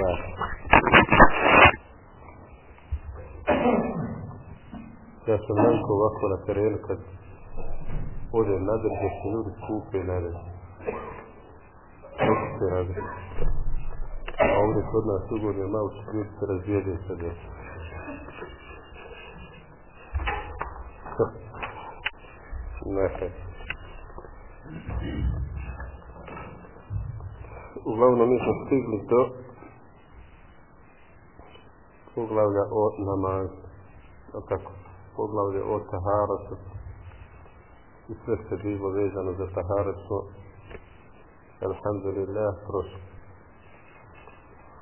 vrati. Ja sam ovako na terenu kad odem na drže se ljudi skupe na drže. Kako se radi? A ovdje kod nas ugodno malo ljudi se razbijede sa djecom. Nekaj. Uglavnom mi smo stigli do poglavlja o namazu. O tako, poglavlje o taharatu. I sve što je bilo vezano za taharat smo, alhamdulillah, prošli.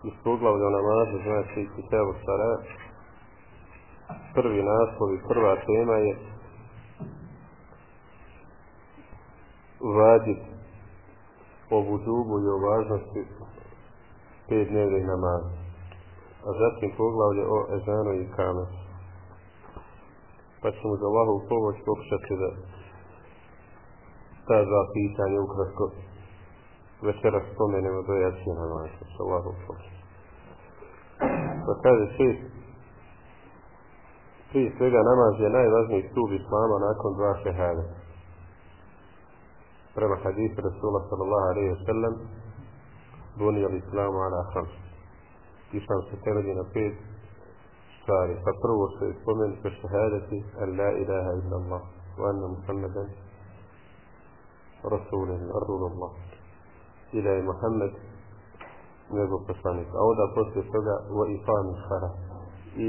Iz poglavlja o namazu, znači Kitabu Sara, prvi naslov i prva tema je vađib o vudubu i o važnosti pet dnevnih namaza. A zatim poglavlje o ezanu i kamesu. Pa ćemo za Allahovu pomoć pokušati da ta dva pitanja ukratko večera spomenemo do jacije namaza. Sa Allahovu pomoć. Pa kaže šest prije svega namaz je najvažniji stup islama nakon dva šehada. Prema hadisu Rasula sallallahu alaihi wa sallam buni al islamu ala khams. Islam se temelji na pet stvari. Pa prvo se spomenu sa šehadati an la ilaha illa Allah wa anna Muhammadan Rasulullah. I da je Muhammed njegov poslanik. A onda poslije toga wa ifami sara. I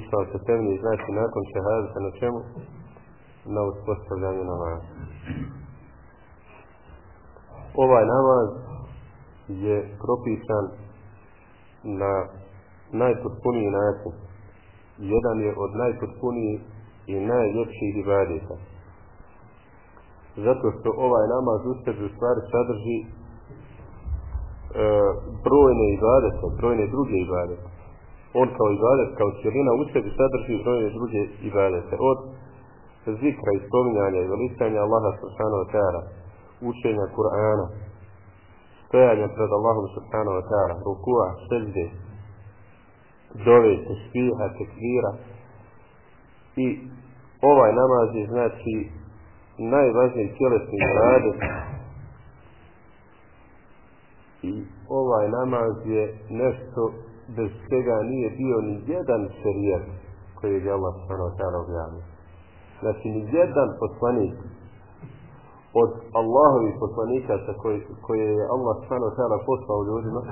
Islam se temelji znači nakon šehadata na čemu? Na uspostavljanju namaza. Ovaj namaz je propisan na najpotpuniji način. Jedan je od najpotpunijih i najljepših ibadeta. Zato što ovaj namaz u sebi u stvari sadrži e, brojne ibadete, brojne druge ibadete on kao ibadet, kao cijelina u sebi sadrži brojne druge ibadete. Od zikra i spominjanja i velisanja Allaha subhanahu wa učenja Kur'ana, stojanja pred Allahom subhanahu wa ta'ala, rukua, sežde, dove, tesbiha, tekvira. I ovaj namaz je znači najvažniji tjelesni ibadet i ovaj namaz je nešto bez čega nije bio ni jedan šerijet koji je Allah subhanahu wa ta'ala objavio. Znači, ni jedan poslanik od Allahovih poslanika sa koji, koje je Allah wa ta'ala poslao ljudima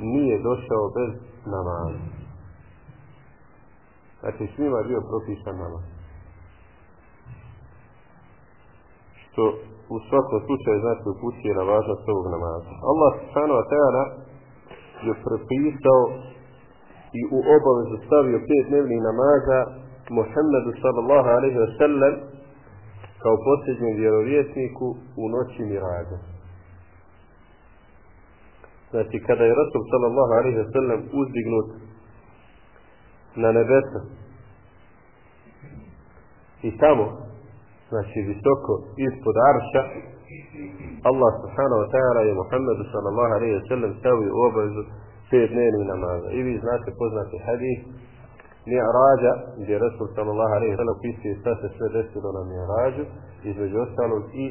nije došao bez namaza. Znači, svima je bio propisan namaz. Što u svakom slučaju znači upućuje na važnost ovog namaza. Allah wa ta'ala je prepisao i u obavezu stavio pet dnevnih namaza Muhammedu sallallahu alaihi wa sallam kao posljednjem vjerovjesniku u noći mirađa. Znači, kada je Rasul sallallahu alaihi wa sallam uzdignut na nebesa i tamo, znači visoko ispod arša, Allah subhanahu wa ta'ala je Muhammedu sallallahu alaihi wa sallam stavio obavezu pet dnevnih namaza. I vi znate poznati hadis Mi'rađa, gdje Rasul sallallahu alaihi sallam pisuje šta se sve desilo na Mi'rađu, između ostalog i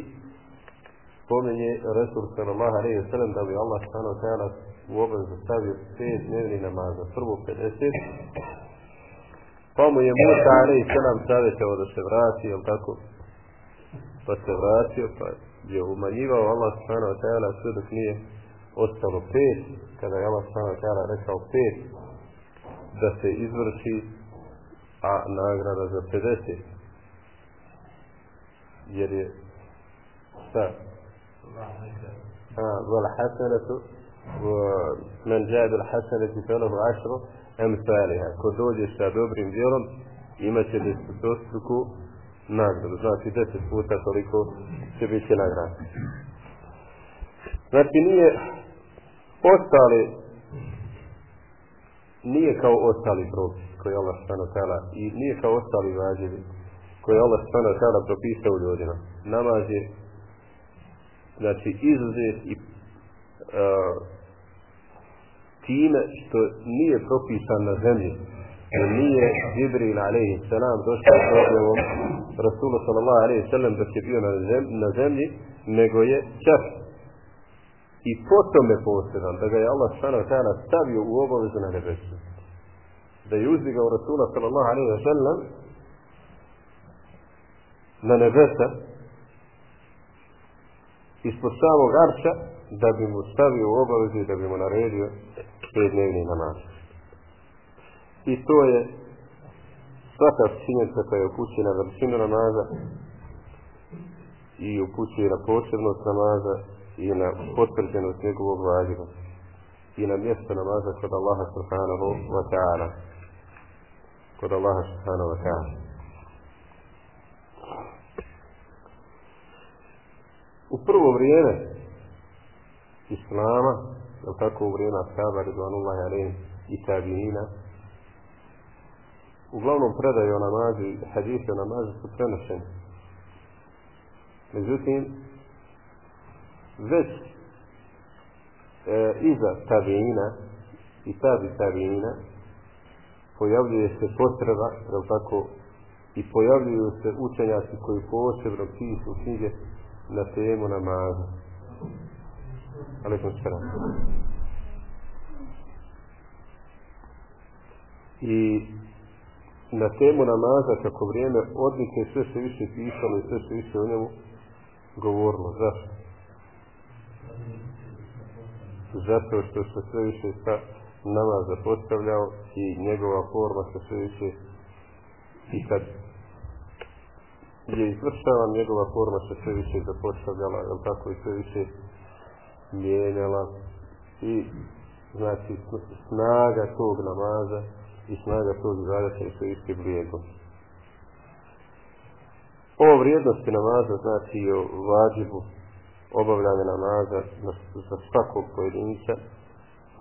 spomenje Rasul sallallahu alaihi sallam da bi Allah subhanahu ta'ala u obavezu stavio pet dnevnih namaza. Prvo 50, pa mu je Musa alaihi sallam savjetao da se vrati, jel tako? Pa se vratio, pa je umanjivao Allah subhanahu wa ta'ala sve dok nije ostalo pet, kada je Allah subhanahu wa ta'ala rekao pet, da se izvrši, a nagrada za 50. Jer je šta? Vala hasanatu, men jae bil hasanati felahu ašro, emsaliha. Ko dođe sa dobrim djelom, imat će desetostruku nagradu. Znači deset puta toliko će biti nagrada. Znači nije ostali nije kao ostali propisi koji Allah subhanahu ta'ala i nije kao ostali vađevi koji Allah subhanahu ta'ala propisao ljudima. Namaz je znači izuzet i uh, time što nije propisan na zemlji. Nije alaihi salam došao s objavom Rasulu sallallahu salam dok je bio na zemlji, nego je čas i potom je posredan da ga je Allah ta'ala stavio u obavezu na nebesu. Da je uzdigao Rasula sallallahu alaihi wa sallam na nebesa ispod samog arša da bi mu stavio u obavezu da bi mu naredio pet dnevni namaz. I to je svaka činjenica koja je upućuje na veličinu namaza i upućuje na posebnost namaza i na potvrđenost njegovog vađiva i na mjesto namaza kod Allaha subhanahu wa ta'ala kod Allaha subhanahu wa ta'ala. U prvo vrijeme Islama je tako u vrijeme Ashaba Ridvanullahi alaihim i tabiina uglavnom predaju o namazu i hadise o namazu su prenošeni. Međutim već e, iza tabiina i tabi tabiina pojavljuje se potreba, jel tako, i pojavljuju se učenjaci koji posebno pišu knjige na temu namaza. Alaikum salam. I na temu namaza kako vrijeme odlike sve se više pisalo i sve se više o njemu govorilo. Zašto? zato što se sve više sa namaz zapostavljao i njegova forma se sve više i kad je izvršavan njegova forma se sve više zapostavljala jel tako i sve više mijenjala. I znači snaga tog namaza i snaga tog zadaća je sve više vrijedno ovo vrijednosti namaza znači o vađibu obavljanje namaza za svakog pojedinca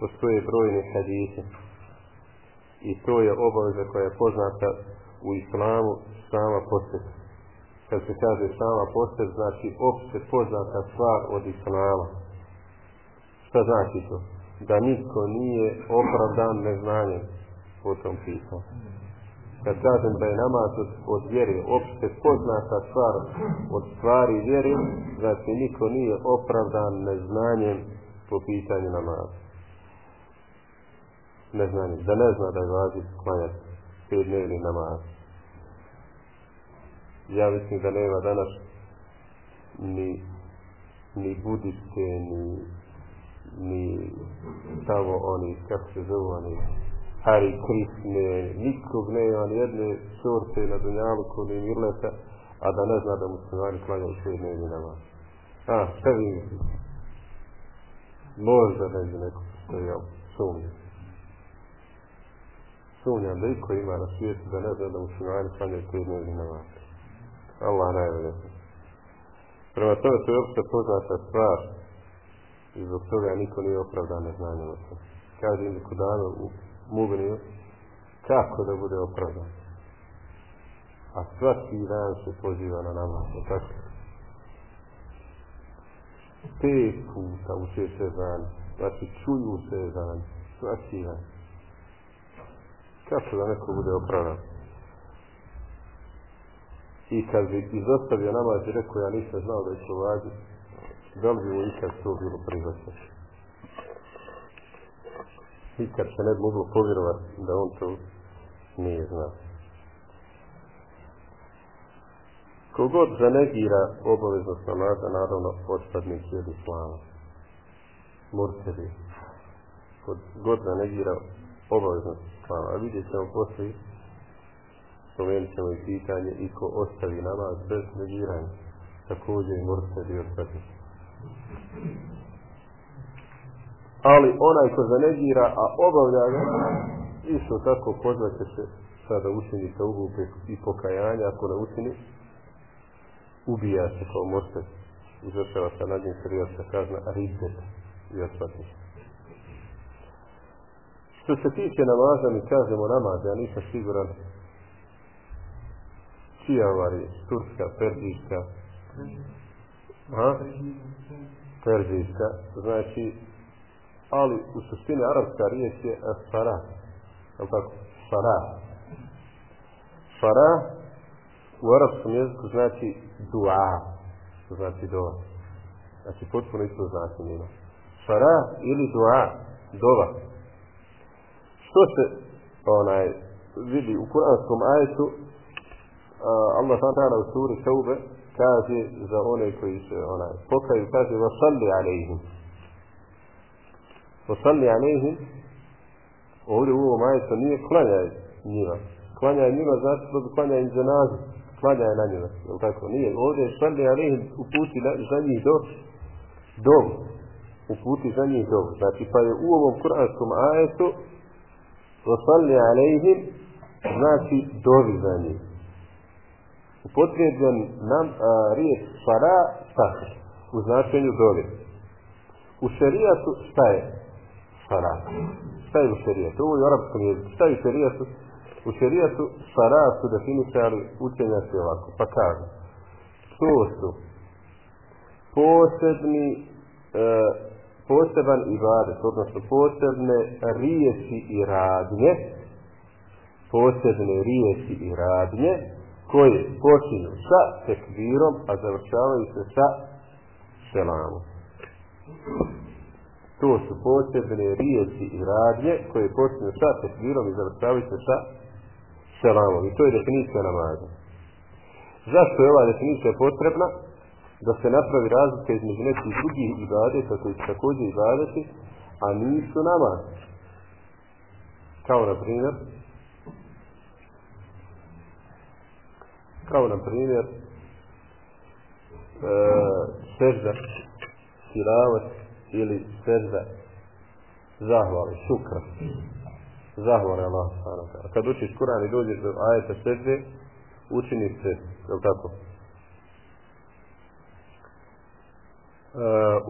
postoje brojne hadise i to je obaveza koja je poznata u islamu sama posljed. Kad se kaže sama posljed, znači opšte poznata stvar od islama. Šta znači to? Da niko nije opravdan neznanjem po tom pitanju kad kažem da je namaz od, od vjere opšte poznata stvar od stvari vjere, znači niko nije opravdan neznanjem po pitanju namaza. Neznanjem. Da ne zna da je važi klanjati pet dnevni namaz. Ja mislim da nema danas ni, ni budiste, ni, ni tamo oni, kako se zovu, oni Hari Krishne, nikog nema ni jedne sorte na Dunjaluku, ni Mirleta, a da ne zna da muslimani klanjaju sve dnevni namaz. A, šta vi mislite? Možda neđe neko postoji, ali sumnjam. Sumnjam da iko ima na svijetu da ne zna da muslimani klanjaju sve dnevni namaz. Allah najbolje. Prema tome to je opšte poznata stvar i zbog toga niko nije opravdan neznanjem o tom. Kaže im Kudano u mugnio, kako da bude opravdan. A svaki dan se poziva na namaz, tako? Pet puta uče se dan, znači čuju se dan, svaki dan. Kako da neko bude opravdan? I kad bi izostavio namaz i rekao ja nisam znao da će uvadi, da li bi mu ikad to bilo prihvaćeno? nikad se ne bi moglo povjerovati da on to nije znao. Kogod zanegira obaveznost namaza, naravno, otpadnik je od islama. Murteri. Kogod zanegira obaveznost islama. A vidjet ćemo poslije, spomenut ćemo i pitanje, i ko ostavi namaz bez negiranja. Također i murteri otpadnik ali onaj ko zanegira, a obavlja ga, isto tako pozvaće se sada učini sa ugupe i pokajanja, ako ne učini, ubija se kao morte, izvršava se nad njim sredijačka kazna, a rizdet i osvati. Što se tiče namaza, mi kažemo namaz, ja nisam siguran čija ova riječ, turska, perzijska, ha? perzijska, znači ali u suštini arapska riječ je sara. Je tako? Sara. Sara u arapskom jeziku znači dua. Znači dova. Znači potpuno isto znači nima. Sara ili dua. Dova. Što se onaj vidi u kuranskom ajetu Allah ta'ala u suri Taube kaže za one koji se onaj pokaju kaže wa salli alejhim wa salli alejhim ovdje u ovom ajetu nije klanjaj njima. Klanjaj njima znači da klanjaj im dženazu. Klanjaj na njima. Jel tako? Nije. Ovdje salli alejhim uputi za njih do dom. Uputi za njih dom. Znači pa je u ovom kuranskom ajetu wa salli alejhim znači dovi za njih upotrebljen nam a, riječ fara šta u značenju dove. U šerijatu šta je fara? Šta je u šerijatu? Ovo je u arapskom jeziku. Šta je u šerijatu? U šerijatu fara su definisali učenjaci ovako. Pa kažu, to su posebni e, poseban ibadet, odnosno posebne riječi i radnje, posebne riječi i radnje, koje počinju sa tekbirom, a završavaju se sa selamom. To su posebne riječi i radnje koje počinju sa tekbirom i završavaju se sa selamom. I to je definicija namaza. Zašto je ova definicija potrebna? Da se napravi razlika između nekih drugih ibadeta koji su također ibadeti, a nisu namaz. Kao na primjer, kao na primjer e, sežda tilavat ili sežda zahvali, šukra zahvali Allah kad učiš Kur'an i dođeš do ajeta sežde učiniš se, je tako?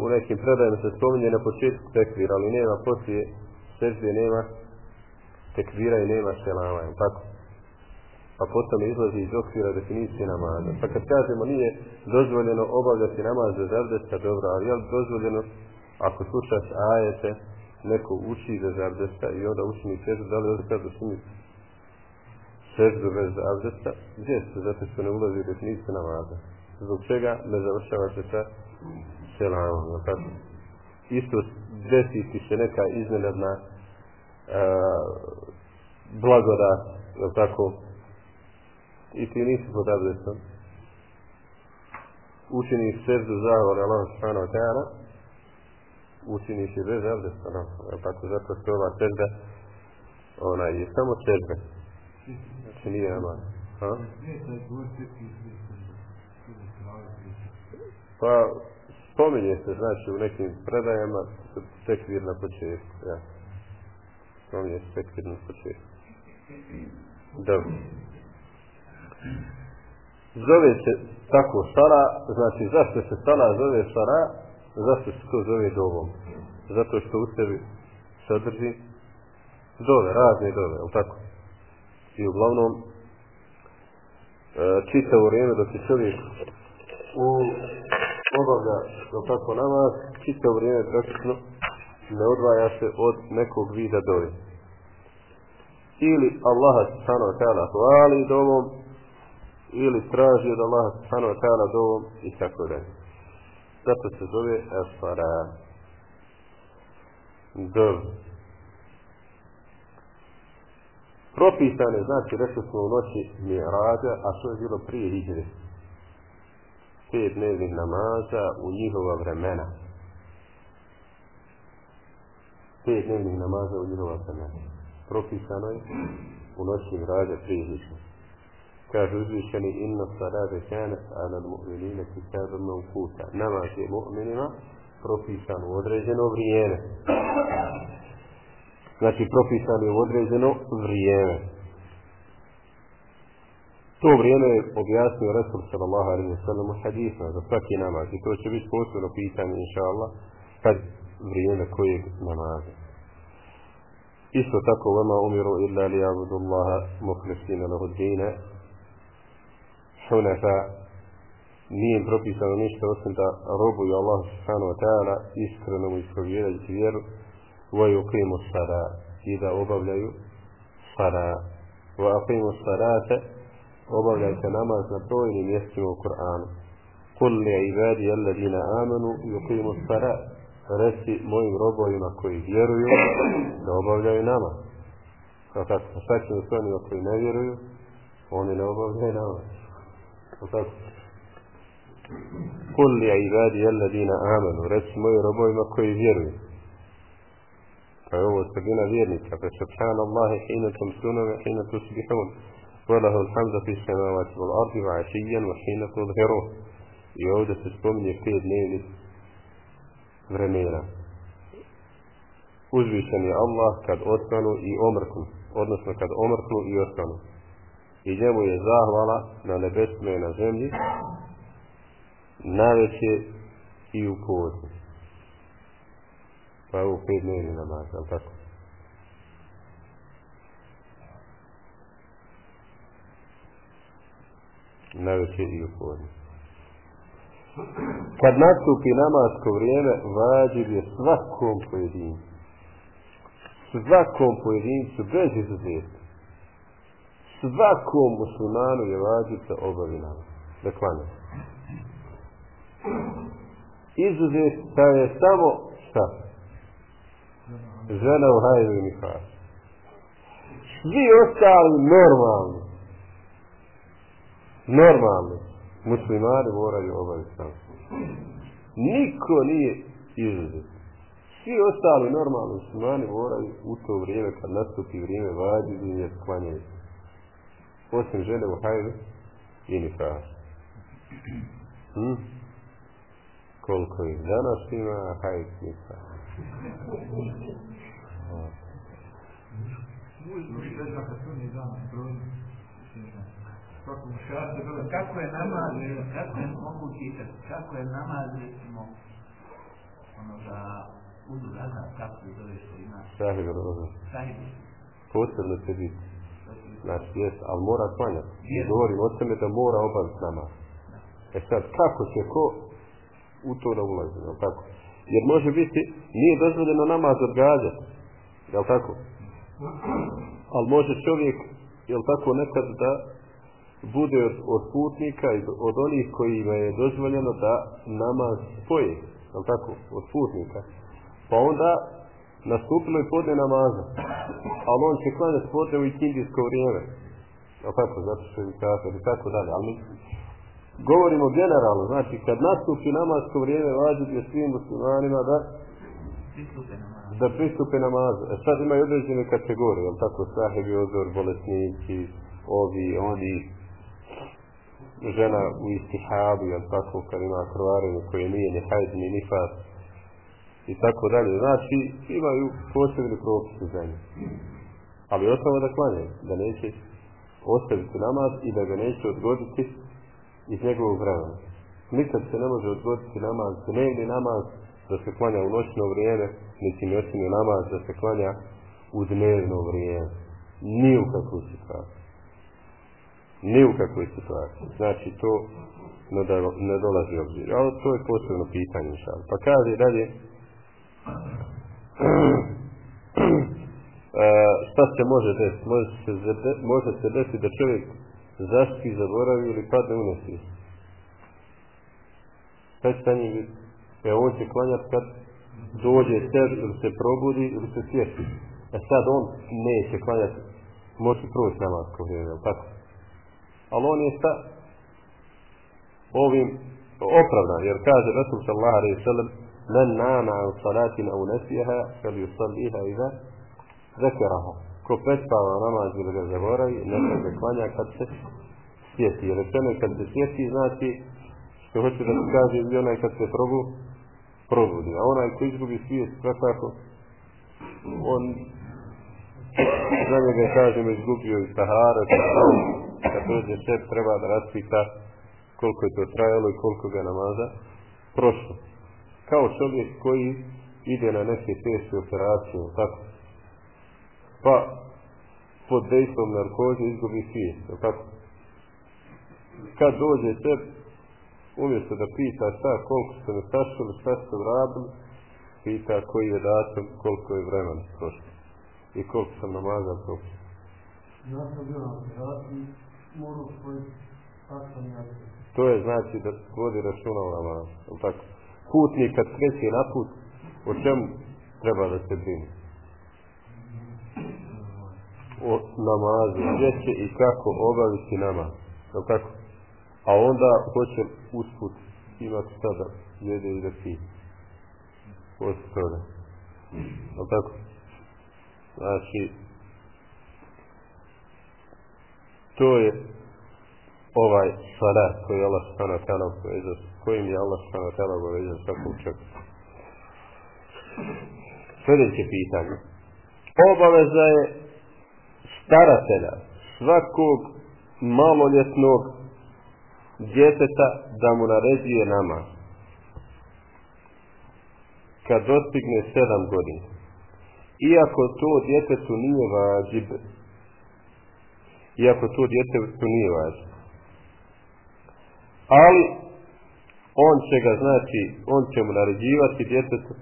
U nekim predajima se spominje na početku tekvira, ali nema poslije sežde, nema tekvira i nema selama, je tako? pa potom izlazi iz okvira definicije namaza. Pa kad kažemo nije dozvoljeno obavljati namaz za zavdesta, dobro, ali je dozvoljeno ako slušaš ajete, neko uči za zavdesta i onda učini sežu, da li ovdje kada učini sežu bez zavdesta, gdje se zato što ne ulazi u definiciju namaza? Zbog čega ne završava se sa selamom, je tako? Isto desi ti se neka iznenadna uh, blagodat, je tako, i ti nisi pod abdestom, učiniš seždu zahvali Allah subhanahu wa ta'ala, učiniš i bez abdesta, no, tako zato što ova sežda, ona je samo sežda, znači nije namaz. Ha? Pa, spominje se, znači, u nekim predajama, tekvir na početku, ja. Spominje se tekvir na početku. Dobro. Zove se tako sara, znači zašto se sara zove sara, zašto se to zove dovom? Zato što u sebi sadrži dove, razne dove, je tako? I uglavnom, e, čitavo vrijeme dok je čovjek u obavlja, je tako, namaz, čitavo vrijeme praktično ne odvaja se od nekog vida dove. Ili Allaha subhanahu ta'ala hvali dovom, ili traži od Allaha subhanahu ta'ala dovom i tako dalje. Zato se zove Esfara. Dov. Propisane, znači, rekli smo u noći Mirađa, a što je bilo prije Hidre. Pet dnevnih namaza u njihova vremena. Pet dnevnih namaza u njihova vremena. Propisano je u noći Mirađa prije Hidre kaže uzvišeni inna salate kanat ala mu'minina kitaban mawquta namaz je mu'minima propisan u određeno vrijeme znači propisan je u određeno vrijeme to vrijeme je objasnio Resul sallallahu alaihi wa sallam u hadisma za svaki namaz. I to će biti posebno pitanje inša Allah kad vrijeme kojeg namaza. Isto tako vama umiru illa li abudullaha muhlesina lahu dine hunafa nije propisano ništa osim da robuju Allah subhanahu wa ta'ala iskreno mu ispovjedajući vjeru voju klimu sara i da obavljaju sara wa aqimu salate obavljajte namaz na brojnim mjestima u Kur'anu kul li ibadi alladina amanu yuqimu sara reci mojim robovima koji vjeruju da obavljaju namaz kao tako šta ćemo s onima koji ne vjeruju oni ne obavljaju namaz kao tako kul li ibadi alladina amanu reci mojim robovima koji vjeruju pa je ovo sredina vjernika pa subhana Allahi hina tumsuna wa hina tusbihun وله الحمد في السماوات والأرض وعشيا وحين تظهرون i ovdje se spominje pet dnevnih vremena. Uzvišen je Allah kad ostanu i omrknu, odnosno kad omrknu i ostanu. I njemu je zahvala na nebesme i na zemlji, najveće i u podne. Pa je ovo pet dnevni namaz, ali tako? Najveće i u podne. Kad nastupi namasko vrijeme, vađiv je svakom pojedincu. Svakom pojedincu, bez izuzetka. Svakom muslimanu je vađiv da obavi namaz. Izuzetka je samo šta? Žena u hajdu i. Svi ostali normalni. Normalni muslimani moraju obaviti namaz. Niko nije izuzet. Svi ostali normalni muslimani moraju u to vrijeme, kad nastupi vrijeme, vađi i je sklanjaju. Osim žene u hajdu i nifar. Hm? Koliko ih danas ima, hajdu nifar. Kako je namaz, kako je mogući, kako je namaz, recimo, ono za udu rada, kako je zove što ima. Sahib roza. Sahib. Posebno će biti. Znači, jest, ali mora klanjati. Ne govorim o tome da mora obaviti namaz. E sad, kako će ko u to da ulazi, jel tako? Jer može biti, nije dozvoljeno namaz odgađati, jel tako? Ali može čovjek, jel tako, nekad da bude od, od putnika od onih kojima je dozvoljeno da namaz spoje, jel tako, od putnika. Pa onda nastupilo i podne namaza, ali on će klanjati podne u ikindijsko vrijeme, jel tako, zato što je kafir i tako dalje, ali govorimo generalno, znači kad nastupi namasko vrijeme, vađi je svim muslimanima da da pristupe namazu. E sad imaju određene kategorije, jel tako, sahebi ozor, bolesnici, ovi, oni, žena u istihabu, jel tako, kad ima krvarenje koje nije ni hajd, ni nifas, i tako dalje. Znači, imaju posebni propisi za nje. Ali osnova da klanjaju, da neće ostaviti namaz i da ga neće odgoditi iz njegovog vremena. Nikad se ne može odgoditi namaz, dnevni namaz, da se klanja u noćno vrijeme, niti noćni namaz da se klanja u dnevno vrijeme. Ni u kakvoj situaciji. Ni u kakvoj situaciji. Znači to ne, dolazi obzir. Ali to je posebno pitanje. Šal. Pa kaže dalje, e, šta se može desiti? Može se, može desiti da čovjek zaški, zaboravi ili padne u nesvijest. Šta će biti? E on će klanjati kad dođe sebi ili se probudi ili se svijesti. E sad on neće klanjati, može proći namasko vrijeme, tako? Ali on je sa ovim opravdan, jer kaže Rasul sallallahu alaihi sallam men nama an salatin au nesijeha, kad ju salliha iza zekeraha. Ko prespava namaz ili ga zaboravi, neka ga klanja kad se sjeti. Rečeno kad se sjeti, znači što hoće da se kaže i onaj kad se probu, probudi. A onaj ko izgubi svijest, svakako, on za njega kažemo izgubio i sahara, kad dođe šef treba da raspita koliko je to trajalo i koliko ga namaza prošlo. Kao čovjek koji ide na neke teške operacije, tako. Pa pod dejstvom narkoze izgubi svijest, tako. Kad dođe šef, umjesto da pita šta, koliko ste me sašli, šta ste uradili, pita koji je datum, koliko je vremena prošlo i koliko sam namaza prošlo. Ja sam bio na operaciji, To je znači da vodi računa o namazu. Tako. Putnik kad kreće na put, o čemu treba da se brine? O namazu, gdje će i kako obaviti namaz. Jel tako? A onda hoće usput imati sada jede i da pije. Poslije toga. Tako? Znači, to je ovaj salat koji je Allah subhanahu ta'ala obavezao, kojim je Allah subhanahu ta'ala obavezao svakog čovjeka. Sljedeće pitanje. Obaveza je staratelja svakog maloljetnog djeteta da mu naređuje namaz. Kad dostigne sedam godina. Iako to djetetu nije vađib, iako to djetetu nije važno. Ali, on će ga, znači, on će mu naređivati djetetu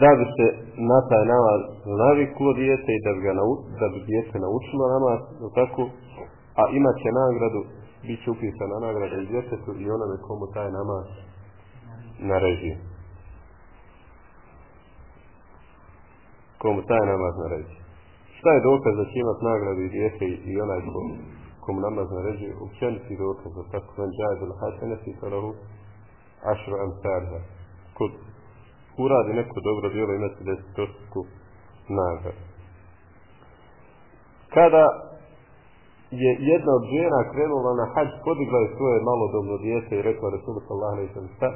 da bi se na taj namaz naviklo dijete i da bi, ga nau, da bi dijete naučilo namaz, tako, a imat će nagradu, bit će upisana nagrada i djetetu i onome komu taj namaz naređuje. Komu taj namaz naređuje. Šta je dokaz da će imat nagradu i dijete i onaj ko, komu namaz naređuje? Učeniti dokaz da tako man džajdu haseneti falahu ašru amsarha. Kod uradi neko dobro djelo imati desetostku nagradu. Kada je jedna od žena krenula na hađ, podigla je svoje malodobno dijete i rekla Rasulullah sallallahu alaihi sallam šta?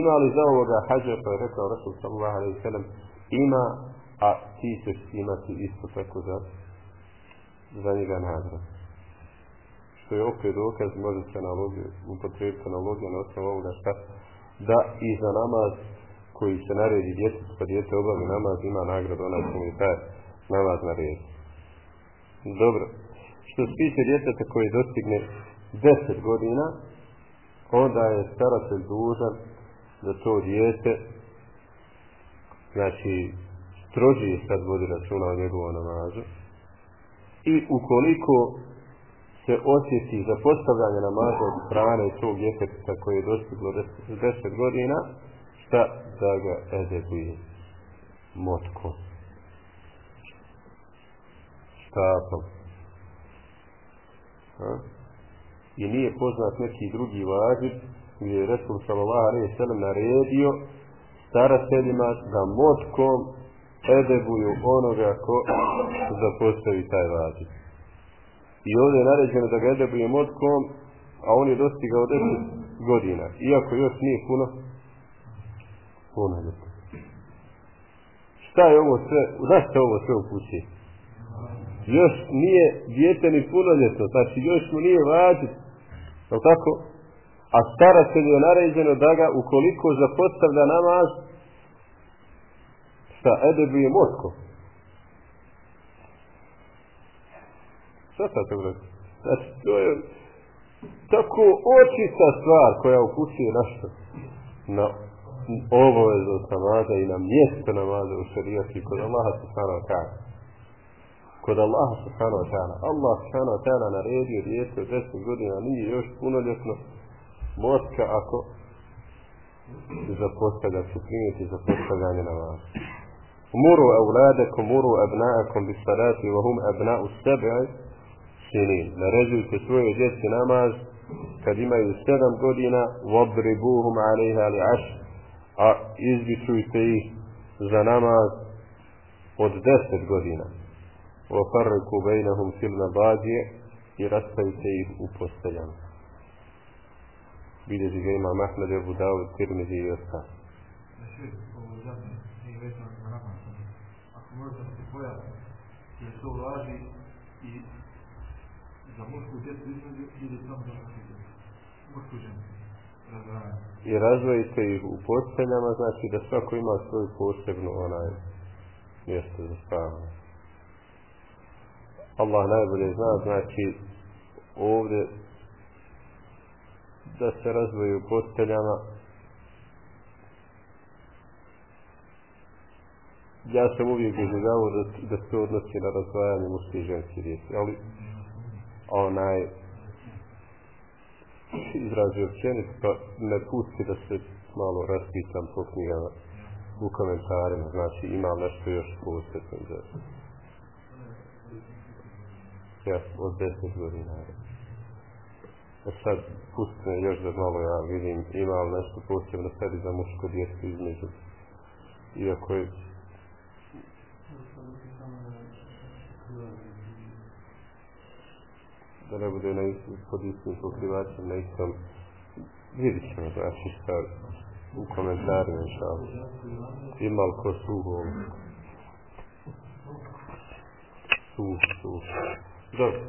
Ima li za ovoga hađa? Pa je rekao Rasul sallallahu alaihi sallam ima, a ti ćeš imati isto tako za, za njega nagradu. Što je opet dokaz, može se analogiju, upotrebiti analogiju na osnovu ovoga šta? Da i za namaz koji se naredi djetetu, pa djete obavi namaz, ima nagradu onaj koji je taj namaz naredi. Dobro. Što se tiče djeteta koji dostigne 10 godina, onda je staratelj dužan da to djete, znači, strožije sad vodi računa o njegovom namazu. I ukoliko se osjeti za postavljanje namaza od strane tog djeteta koji je dostiglo 10 godina, šta da ga edebuje motkom. Štapom. I nije poznat neki drugi vađib gdje je Resul sallallahu alaihi sallam naredio starateljima da motkom edebuju onoga ko zapostavi taj vađib. I ovdje je naređeno da ga edebuje motkom, a on je dostigao 10 godina. Iako još nije puno punoljetno. Šta je ovo sve, zašto ovo sve upući? Još nije dijete ni punoljetno, znači još mu nije vađit, je tako? A staratelj je naređeno da ga, ukoliko zapostavlja namaz, šta, edebuje motko. Šta sad to gleda? Znači, to je tako očista stvar koja upućuje na što? Na obavezu namaza i na mjesto namaza u šarijati kod Allaha subhanahu wa ta'ala. Kod Allaha subhanahu wa ta'ala. Allah subhanahu wa ta'ala naredio djete od 10 godina nije još punoljetno motka ako zapostavlja se primjeti za postavljanje namaza. Muru avladakom, muru abna'akom bis salati, wa hum abna'u sebe'i sinin. Naređujte svoje djeci namaz kad imaju 7 godina, wadribuhum alaiha li ašr a izbičujte ih za namaz od deset godina. وَفَرِّكُ بَيْنَهُمْ فِي الْمَبَادِيَ i rastavite ih u posteljama. Bilježi ga ima Mahmed Ebu Dawud, Tirmizi i Osta. Možda se pojasni, jer to važi i za mušku djecu između ili samo za mušku djecu. Mušku ženu. I razvojite ih u posteljama, znači da svako ima svoju posebnu onaj mjesto za spavanje. Allah najbolje zna, znači ovdje da se razvoju u posteljama ja sam uvijek doživljavao da, da se odnosi na razdvajanje muške i ženske riječi, ali onaj izrazi općenit, pa ne pusti da se malo raspitam po knjigama u komentarima, znači imam nešto još posebno za ja od deset godina. A sad pusti me još da malo ja vidim ima li nešto posebno sad i za muško djecu između. Iako je da ne bude na istim, pod istim pokrivačem, na istom vidit ćemo znači šta u komentarima inša ima li ko suho? Suh, suh dobro.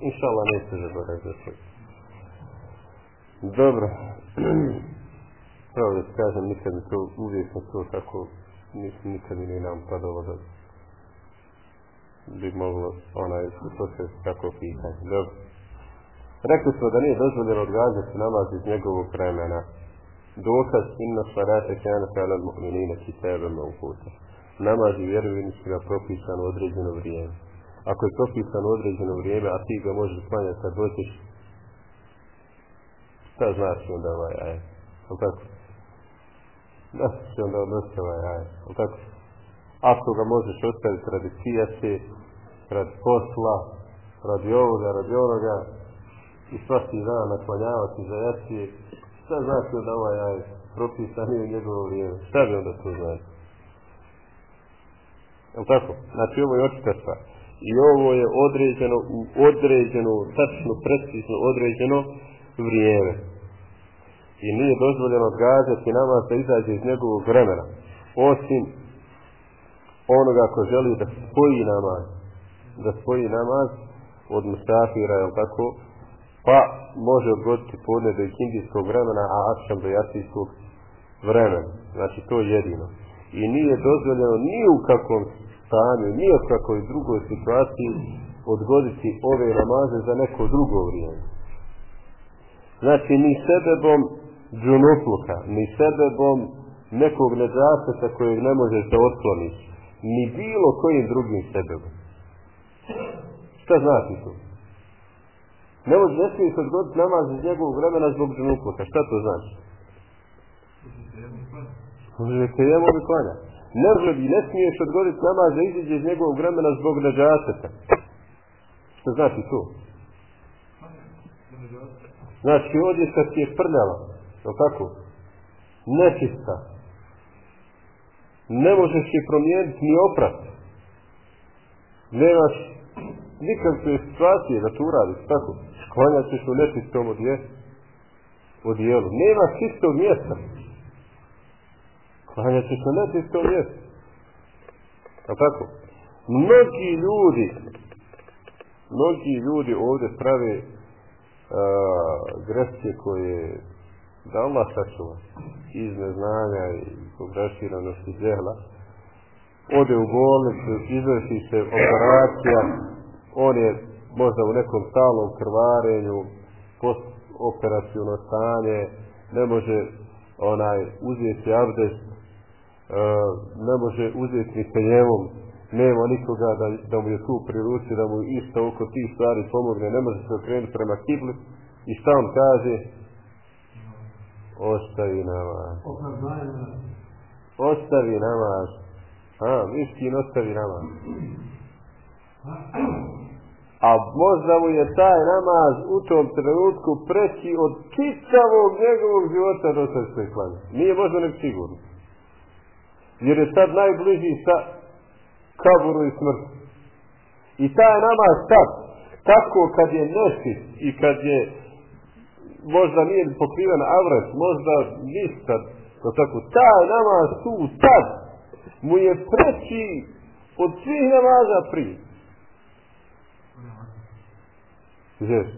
Inša Allah neće zaboraviti dobro. Pravo da kažem nikad mi to uvijek sam to tako nikad mi ne nam padalo da bi moglo onaj postaviti tako pitanje. Dobro. Rekli smo da nije dozvoljeno odgađati namaz iz njegovog vremena. Dokaz inna salate kana kala mu'minina kitabama uputa. Namaz i vjerovini su ga propisano određeno vrijeme. Ako je propisano određeno vrijeme, a ti ga možeš klanjati kad doćeš, šta znači onda ovaj aj? Je tako? Da se onda odnosi ovaj aj. Je tako? Ako ga možeš ostaviti radi pijace, radi posla, radi ovoga, radi onoga, i svaki dan naklanjavati za jacije, šta znači da ovaj aj propisan u njegovo vrijeme? Šta bi onda to znači? Je tako? Znači ovo je očita. I ovo je određeno u određeno, tačno, precizno određeno vrijeme. I nije dozvoljeno odgađati namaz da izađe iz njegovog vremena. Osim onoga ko želi da spoji namaz, da spoji namaz od musafira, je tako, pa može odgoditi podne do ikindijskog vremena, a akšam do jasijskog vremena. Znači, to je jedino. I nije dozvoljeno ni u kakvom stanju, ni u kakvoj drugoj situaciji odgoditi ove namaze za neko drugo vrijeme. Znači, ni sebebom džunupluka, ni sebebom nekog neđaseta kojeg ne možeš da otkloniš, ni bilo kojim drugim sebebom. Šta znači to? Ne može ne smiješ odgoditi namaz iz njegovog vremena zbog džunupluka. Šta to znači? Može te jemo bi klanja. Ne može ne smiješ odgoditi namaz da iziđe iz njegovog vremena zbog neđaseta. Šta znači to? Znači ovdje kad ti je prljava, je tako? Nečista. Ne možeš je promijeniti ni oprati. Nemaš nikakve situacije da to uradiš, tako? Klanjat ćeš u nečistom odje, odijelu. Nema čistog mjesta. Klanjat ćeš u nečistom mjestu. A tako? Mnogi ljudi, mnogi ljudi ovdje prave uh, greške koje da Allah sačuva iz neznanja i pogreširanosti djela, ode u bolnicu, izvrši se operacija, on je možda u nekom stalnom krvarenju, post operacijno stanje, ne može onaj uzeti abdest, e, ne može uzeti ni penjevom, nema nikoga da, da mu je tu priruči, da mu isto oko tih stvari pomogne, ne može se okrenuti prema kibli i šta on kaže? Ostavi namaz. Ostavi namaz. A, miskin ostavi namaz. A možda mu je taj namaz u tom trenutku preći od čitavog njegovog života do sad klanja. Nije možda nek sigurno. Jer je sad najbliži sa kaburu i smrti. I taj namaz sad, tako kad je nešit i kad je možda nije pokriven avret, možda ništa, to tako, taj namaz tu, tad, mu je preći od svih namaza prije. Žeš.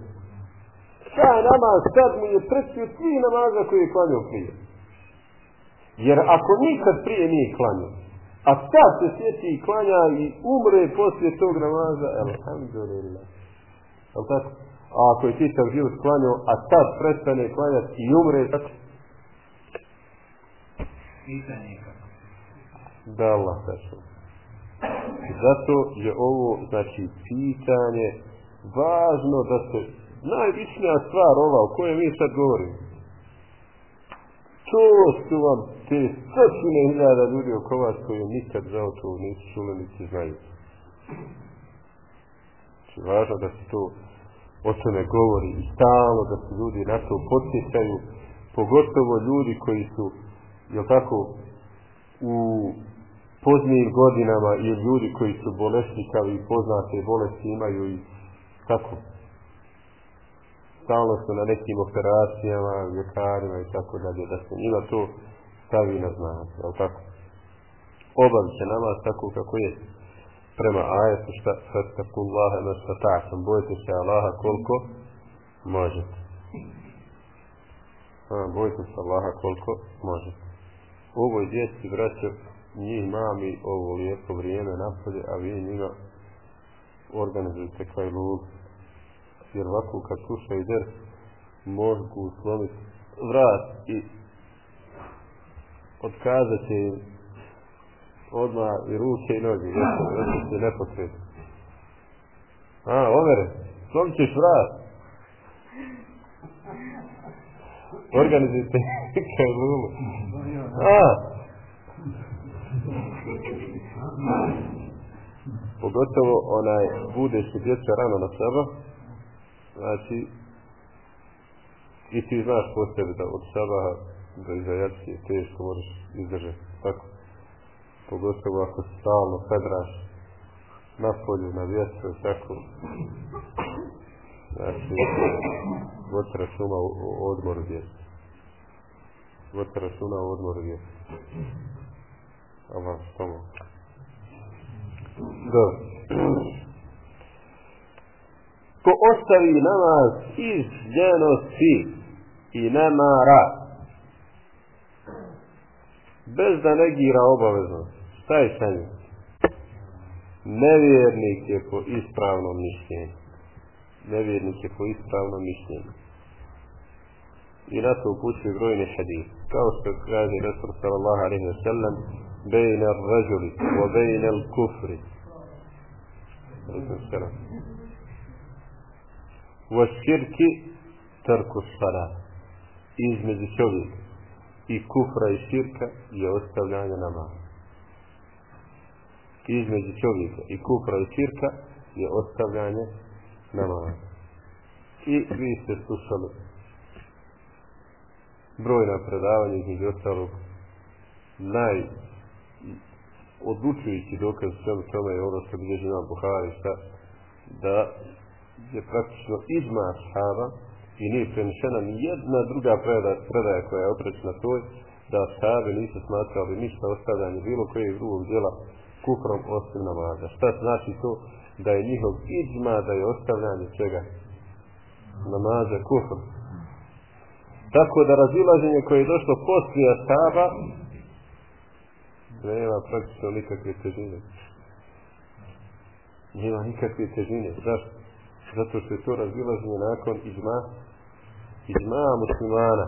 Taj namaz tad mu je preći od svih namaza koji je klanio prije. Jer ako nikad prije nije klanio, a sad se sjeti i klanja i umre poslije tog namaza, alhamdulillah. Jel tako? A ako je čitav život klanio, a sad prestane klanjati i umre, tako? Pitanje kako. Da Allah sačuva. Zato je ovo, znači, pitanje važno da se najvičnija stvar ova o kojoj mi sad govorimo. To su vam te stotine hiljada ljudi oko vas koji nikad za to nisu čuli znaju. Znači, važno da se to o tome govori i stalno da se ljudi na to podsjećaju, pogotovo ljudi koji su, jel tako, u poznijim godinama i ljudi koji su bolesnikavi i poznate bolesti imaju i kako stalno su na nekim operacijama, ljekarima i tako dalje, da se njima to stavi na znak, jel tako? Obavit će namaz tako kako je prema ajetu šta na stata'atom, bojite se Allaha koliko možete. A, se Allaha koliko možete. Ovoj djeci, braćo, njih mami ovo lijepo vrijeme napolje, a vi njima organizujte kaj lud. Jer ovako kad slušaju der, mogu slomiti vrat i otkazat će im odmah i ruke i noge, još se neposredno. A, overe, slomit ćeš vrat. Organizujte kaj lulu. A, pogotovo onaj budeš i djeca rano na saba znači i ti znaš po sebi da od sabaha do iza jacije teško možeš izdržati tako. Pogotovo ako stalno fedraš na polju, na vjetru tako. Znači vodite računa o odmoru djece vodite računa o odmoru djece Allah pomoć dobro. Ko ostavi namaz iz ljenosti i nemara, bez da negira obavezno, šta je sa njim? Nevjernik je po ispravnom mišljenju. Nevjernik je po ispravnom mišljenju. I na to upućuje brojni hadis. Kao što kaže Rasul sallallahu alaihi wa sallam, بين الرجل وبين الكفر عليكم السلام والشرك ترك الصلاة između čovjeka i kufra i širka je ostavljanje namaza. Između čovjeka i kufra i širka je ostavljanje namaza. I vi ste slušali brojna predavanja između ostalog naj odlučujući dokaz svemu tome je ono što bilježi nam Buhari šta da je praktično izma ashaba i nije prenešena ni jedna druga predaja, koja je oprečna toj da ashabi nisu smatrali ništa ostavljanje bilo kojeg drugog djela kufrom osim namaza. Šta znači to? Da je njihov izma da je ostavljanje čega? Namaza kufr. Tako da razilaženje koje je došlo poslije ashaba nema praktično nikakve težine. Nema nikakve težine. Zašto? Zato što je to razilaženje nakon izma, izma muslimana.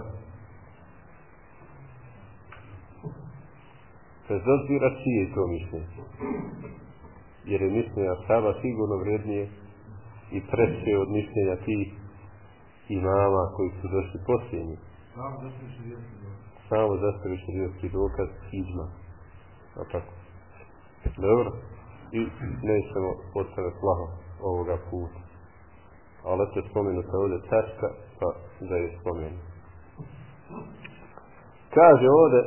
Bez obzira čije je to mišljenje. Jer je mišljenje Ashaba sigurno vrednije i preće od mišljenja tih imama koji su došli posljednji. Samo zastavi šarijetski dokaz izma. Tako. Dobro. I nećemo postaviti plaho ovoga puta. Ali eto je spomenuta ovdje tačka, pa da je spomenu. Kaže ovdje,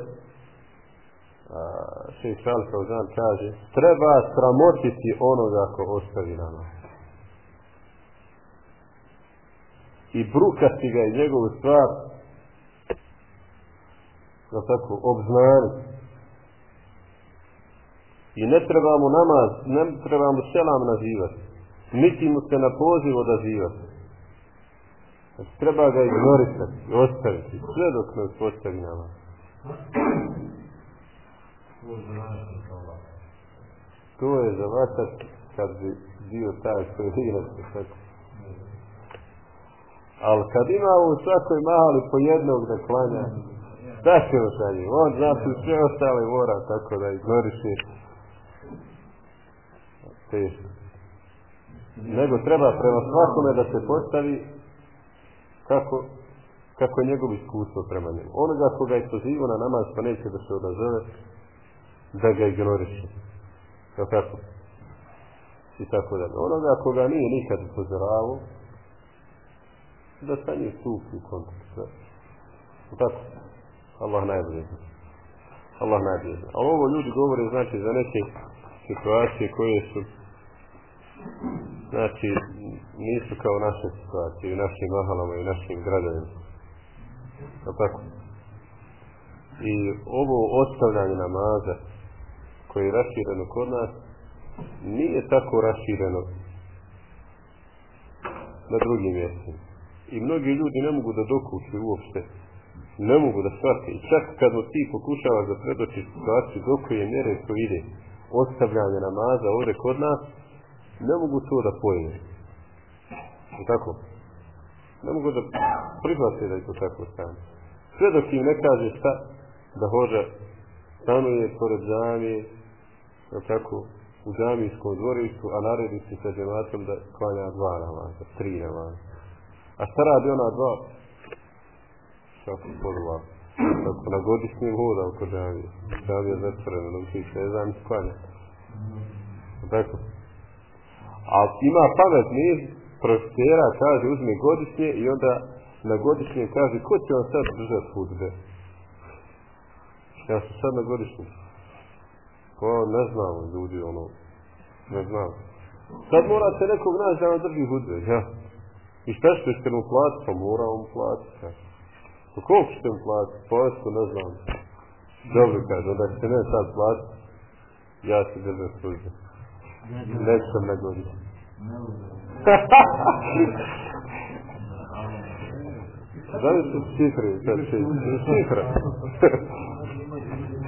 šeji Šal Fauzan kaže, treba sramotiti onoga ko ostavi nama. I brukati ga i njegovu stvar, da tako, obznaniti I ne trebamo namaz, ne trebamo selam nazivati. Niti mu se na poziv odazivati. Treba ga ignorisati, ostaviti, sve dok ne postavi namaz. To je za vatak kad bi bio taj koji tako. Ali kad ima u svakoj mali po jednog da klanja, Šta ćemo sa njim? On zna sve ostale mora tako da ignoriše. Teško. Nego treba prema svakome da se postavi kako kako je njegov iskustvo prema njemu. Onoga koga je pozivao na namaz pa neće da se odazove, da ga ignoriše. Kao tako? I tako da. Onoga koga nije nikad upozoravao, da sa njim stupi u kontakt. Tako? Allah najbolje zna. Allah najbolje zna. Ali ovo ljudi govore znači za neke situacije koje su znači nisu kao naše situacije u našim mahalama i našim gradovima. Tako? I ovo ostavljanje namaza koje je rašireno kod nas nije tako rašireno na drugim mjestima. I mnogi ljudi ne mogu da dokući uopšte. Ne mogu da shvate. I čak kad ti pokušava da predoći situaciju do koje mjere to ide ostavljanje namaza ovdje kod nas, ne mogu to da pojene. Tako? Ne mogu da prihvate da je to tako stane. Sve dok im ne kaže šta, da hođa stanuje pored džamije, tako, u džamijskom dvorištu, a naredi se sa džematom da klanja dva namaza, tri namaza. A šta radi ona dva? Kako podova? Tako na godišnjem hoda oko džamije. Džamija zatvorena, da uči se ezan klanja. Tako. A ima pametni profesora, kaže, uzme godišnje i onda na godišnjem kaže, ko će vam sad držati hudbe? Ja sam sad na godišnjem. Pa ne znamo ljudi, ono, ne znam. Sad morate nekog naći da vam drži hudbe, ja. I šta ćete mu platiti? Pa mora mu platiti. Pa koliko ćete mu platiti? Pa ne znam. Dobro kaže, onda ćete ne sad platiti, ja se držam službe. Nećem na godišnjem. Da li su cifre? Sad će cifra.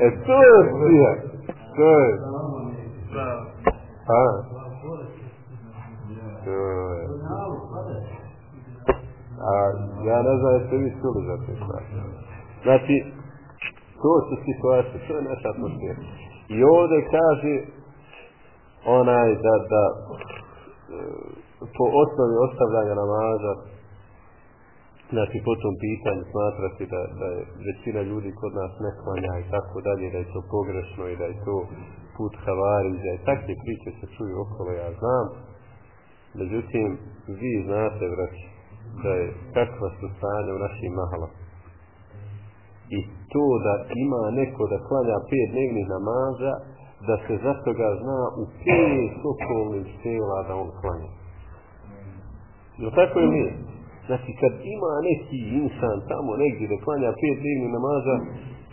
e to je stija. To je. A. To je. A ja ne znam jeste vi čuli za te stvari. Znači, to su situacije, to je naša atmosfera. I ovdje kaže onaj da, da po osnovi ostavljanja namaza znači po tom pitanju smatrati da, da je većina ljudi kod nas ne klanja i tako dalje, da je to pogrešno i da je to put havari, da je takve priče se čuju okolo, ja znam. Međutim, vi znate, vrać, da je kakva su stanja u našim mahala. I to da ima neko da klanja pet dnevnih namaza, da se za toga zna u pet okolnih sela da on klanja. Jel tako je nije? Znači kad ima neki insan tamo negdje da klanja pet dnevnih namaza,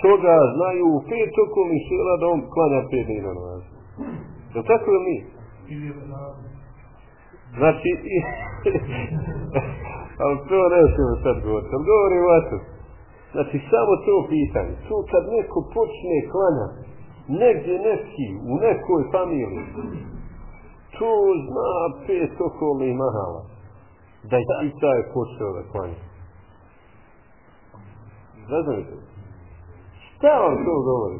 toga znaju u pet okolnih sela da on klanja pet dnevnih namaza. Jel tako je nije? Znači, ali to nećemo sad govoriti, ali govorim o. Znači, samo to pitanje. To kad neko počne klanjati, negdje neki, u nekoj familiji, to zna pet okolnih mahala. Da je i taj počeo da klanja. Razumite? Šta vam to govori?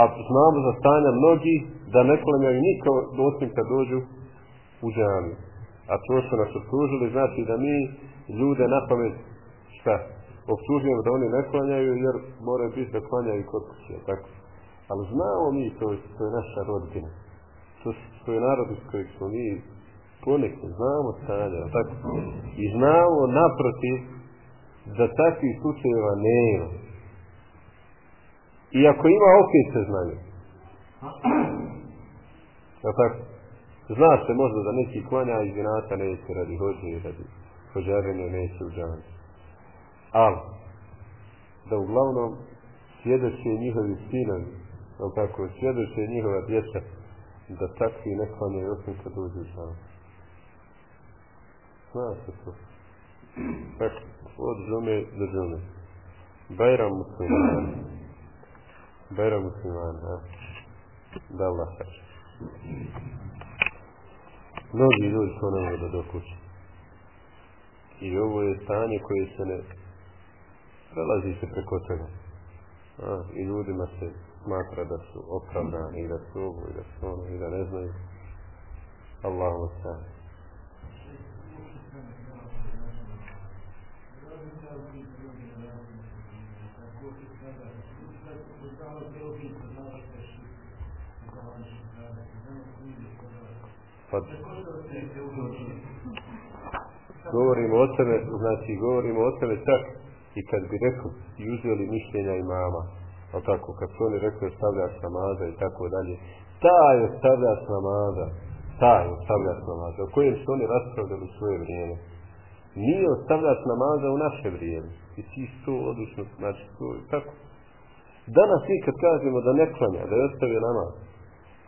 A znamo za stanja mnogi da ne klanjaju nikao osim kad dođu u džami. A to što nas optužili znači da mi ljude na pamet šta? Optužujemo da oni ne klanjaju jer moraju biti da klanjaju kod kuće. Tako. Ali znamo mi, to, to je naša rodbina. To, to je narod iz kojeg smo mi ponekad znamo stanja. Tako. I znamo naprotiv da takvih slučajeva nema. I ako ima, opet se znaju. Ja tako? Zna se možda da neki klanja iz vinata neće radi hođe i radi hođarenja neće u džani. Ali, da uglavnom svjedoče njihovi sinovi, ali tako, svjedoče njihova djeca, da takvi ne klanjaju osim kad uđu u džani. Zna se to. Tako, od džume do džume. Bajram muslimana. Bajram muslimana. Da Allah kaže. Mnogi ljudi to ne mogu da dokući. I ovo je stanje koje se ne Prelazi se preko toga. A, I ljudima se smatra da su opravdani i da su ovo i da su ono i da ne znaju. Allahu sam. Pa, govorimo o tebe, znači govorimo o tebe čak i kad bi rekao i uzeli mišljenja imama, ali tako, kad su oni rekli ostavljaš namaza i tako dalje, taj ostavljaš namaza, taj ostavljaš namaza, o kojem su oni raspravljali u svoje vrijeme. Nije ostavljaš namaza u naše vrijeme. I ti to odlično, znači to tako. Danas mi kad kažemo da ne klanja, da je ostavio namaz,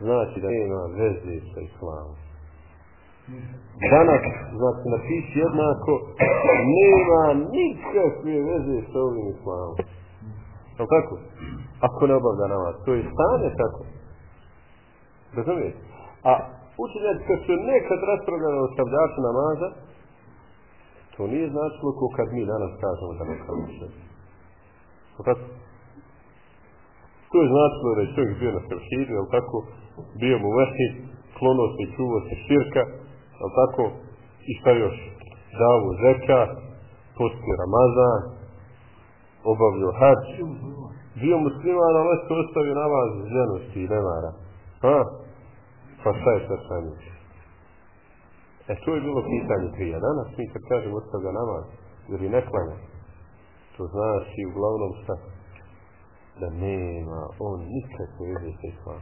znači da nema veze sa islamom. Danas, znači, napiši jednako, nema nikakve veze sa ovim islamom. Je tako? Ako ne obavlja namaz. To je stane tako. Razumijete? A učenjaci kad su nekad raspravljali o stavljaču namaza, to nije značilo ko kad mi danas kažemo da ne kažemo Je tako? To je značilo da je čovjek bio na tevhidu, je tako? Bio mu vahid, klonuo se i čuvao se širka, je tako? I šta još? Davu zeka, posti Ramazan, obavljao hač, bio musliman, ali eto ostavio namaz ženosti i nemara. Ha? Pa šta je sad sa? E to je bilo pitanje prije. Danas mi kad kažemo ostavlja namaz, ili ne klanja, to znači uglavnom šta? Da nema on nikakve veze sa islamom.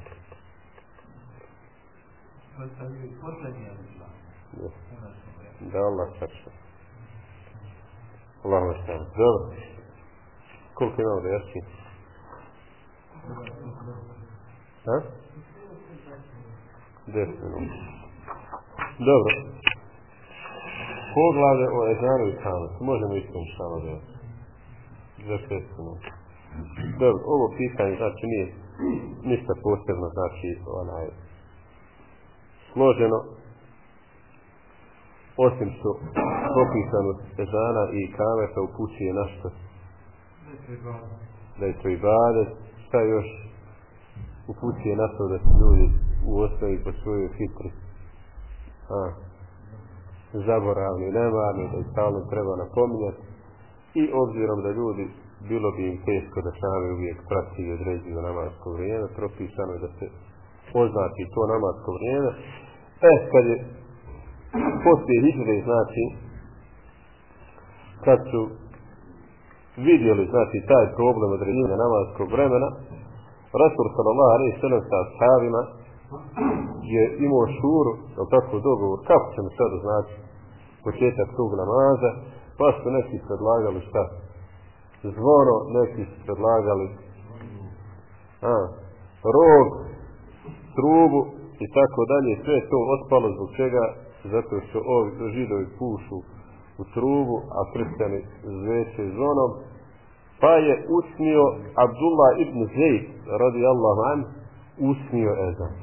Da Allah sačuva. Allahu akbar. Dobro. Koliko imamo da? Ha? Deset. Dobro. Poglavlje o ezanu i kametu. Možemo isto inšala da za šest minuta. Dobro, ovo pitanje znači nije ništa posebno, znači onaj složeno, osim što propisano ezana i kameta upućuje na što? Da je to i bade, šta još? Upućuje na to da se ljudi u osnovi po svojoj fitri a, zaboravni, nemarni, da ih stalno treba napominjati. I obzirom da ljudi bilo bi im teško da sami uvijek prati i određuju namasko vrijeme, propisano je da se oznati to namasko vrijeme. E, kad je poslije hijre, znači, kad su vidjeli, znači, taj problem određenja namaskog vremena, Rasul sallallahu alaihi sallam sa ashabima je imao šuru, je tako dogovor, kako ćemo sad znači početak tog namaza, pa su neki predlagali šta? Zvono, neki su predlagali a, rog, trubu i tako dalje, sve to otpalo zbog čega, zato što ovi židovi pušu u trubu, a kristjani zveće zvonom, pa je usnio Abdullah ibn Zayd radijallahu an usnio ezan.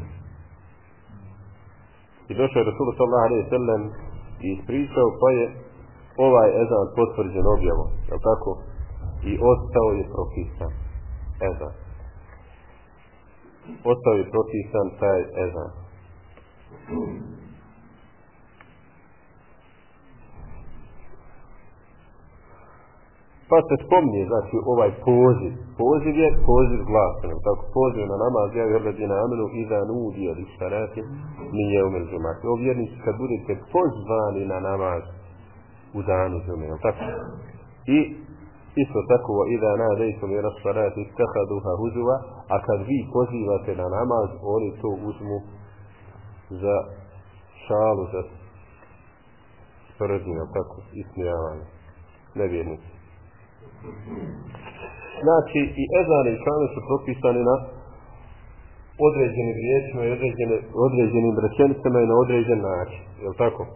I došao je Rasulullah sallallahu alaihi sallam i ispričao pa je ovaj ezan potvrđen objavom je tako? I ostao je propisan ezan. Ostao je propisan taj ezan Pa se spomnije, znači, ovaj poziv. Poziv je poziv glasanom. Tako, poziv na namaz, ja je određena amenu i da nudi od istarati mi je umel džumati. O vjernici, kad budete pozvani na namaz u danu džume, tako? I isto tako, i da nadejtom je rasparati istahaduha huzuva, a kad vi pozivate na namaz, oni to uzmu za šalu, za sprednje, tako, ismijavanje. Nevjernici. Znači, i ezane i kane su propisane na određenim riječima i određene, određenim rečenicama i na određen način. Je li tako?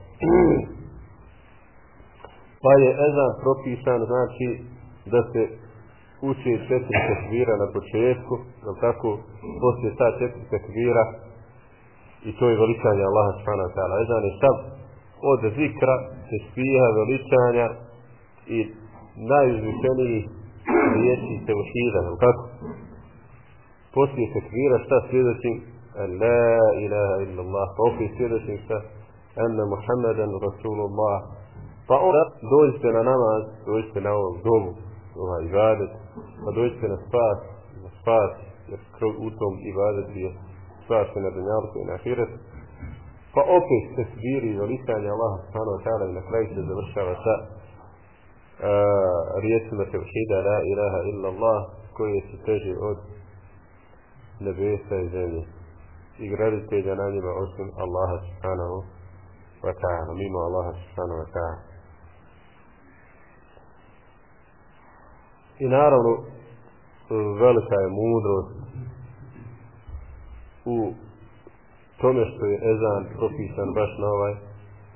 Pa je ezan propisan, znači, da se uči četiri tekvira na početku, je li tako? Poslije ta četiri tekvira i to je veličanje Allaha subhanahu ta'ala. Ezan je sav od zikra, se spija, veličanja i najuzvišeniji riječi tevhida, je tako? Poslije tekvira šta svjedočim? La ilaha illallah. Pa opet šta? Anna Muhammadan Rasulullah. Pa onda dođite na namaz, dođite na ovom domu, ovaj ibadet, pa dođite na spas, na spas, jer u tom ibadetu je spas na dunjalku i na ahiretu. Pa opet se sviri i velikanje subhanahu wa ta'ala i na kraju se završava sa riječima tevhida la ilaha illa Allah koje su teže od nebesa i zemlje i graditelja na njima osim Allaha subhanahu wa ta'ala mimo Allaha subhanahu wa ta'ala i naravno velika je mudrost u tome što je ezan propisan baš na ovaj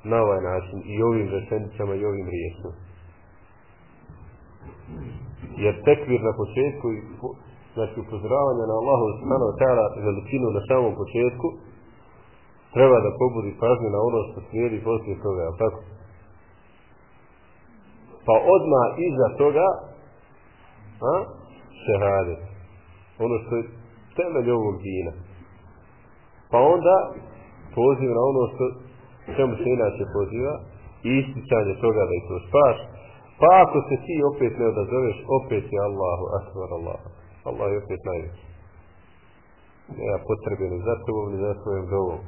na ovaj način i ovim rečenicama i ovim riječima. Jer tekvir na početku znači upozoravanje na Allahu subhanahu ta'ala veličinu na samom početku treba da pobudi pažnju na ono što slijedi poslije toga, ali tako? Pa odmah iza toga a, šehadet. Ono što je temelj ovog dina. Pa onda poziv na ono što čemu se inače poziva i isticanje toga da je to spas. Pa ako se ti opet ne odazoveš, opet je Allahu akbar Allah. Allah je opet najveći. Nema potrebe ni za tobom, ni za svojim dovom,